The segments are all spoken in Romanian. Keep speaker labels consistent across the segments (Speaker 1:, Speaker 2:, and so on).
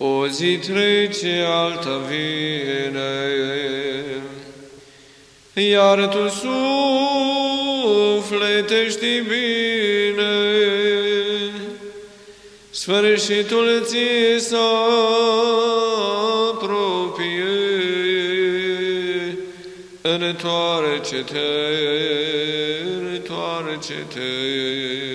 Speaker 1: O zi trece, alta vine, iar tu suflete știi bine, sfârșitul ți s apropie, întoarce-te, întoarce-te.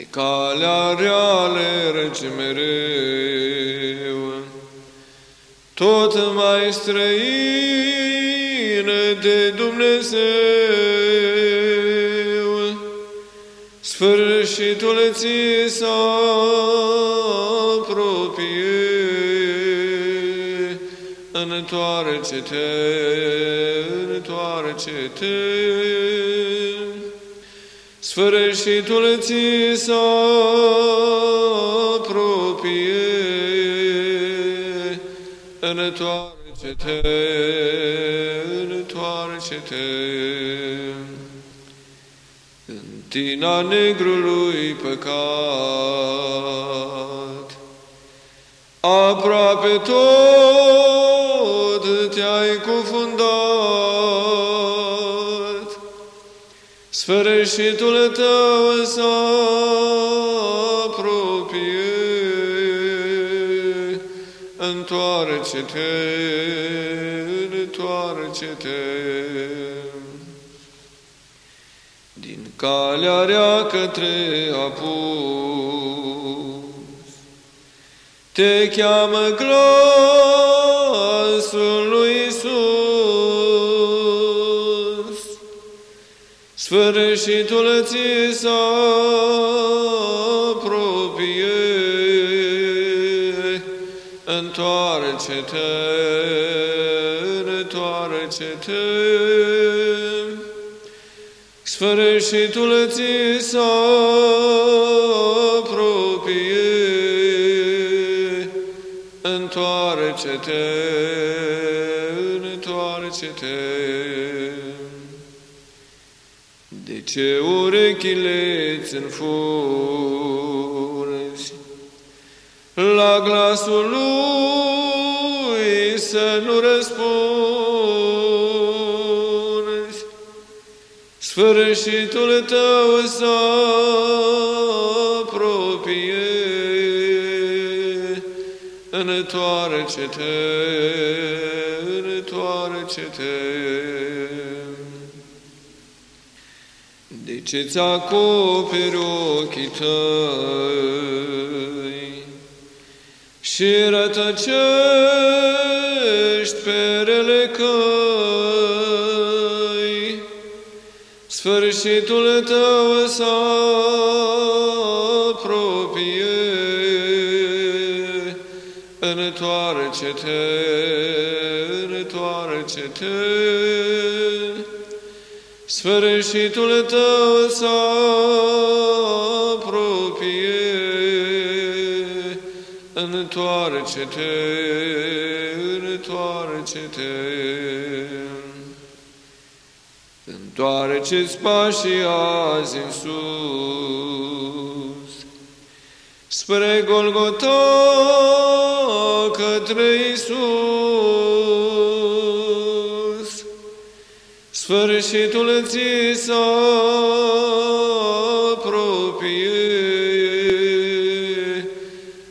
Speaker 1: Pe calea reală rece mereu, tot mai străină de Dumnezeu. Sfârșitul ți s-a apropie, întoarce-te, întoarce-te. Sfârșitul ți s-a apropie, întoarce-te, întoarce-te. În tina negrului păcat, aproape tot sfârșitul tău s-a apropie, întoarce-te, întoarce-te. Din calea rea către apus, te cheamă glasul lui Isus. Sfârșitul ți s-a apropie, întoarce-te, întoarce-te. Sfârșitul ți s-a apropie, întoarce-te, întoarce-te. De ce urechile ți înfurzi? La glasul lui să nu răspunzi. Sfârșitul tău să apropie, întoarce-te, întoarce-te. De ce-ți acoperi ochii tăi și rătăcești pe rele căi? Sfârșitul tău s-a apropie, întoarce-te, întoarce-te. Sfârșitul tău s-a apropie, întoarce-te, întoarce-te. Întoarce-ți pașii azi în sus, spre Golgota către Isus. Sfârșitul ți s-a apropie,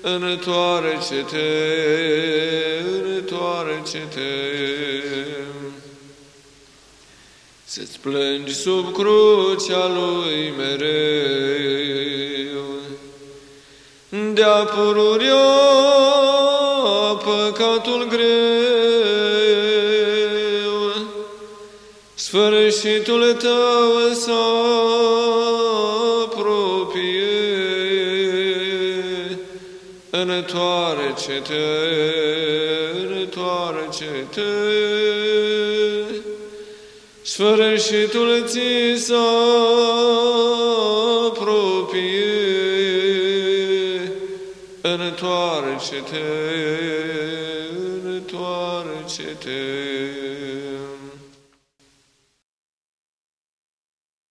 Speaker 1: întoarce-te, întoarce-te. Să-ți plângi sub crucea lui mereu, de-a pururea păcatul greu, sfârșitul tău să apropie, întoarce-te, întoarce-te, sfârșitul ți s-a apropie, întoarce-te, întoarce-te.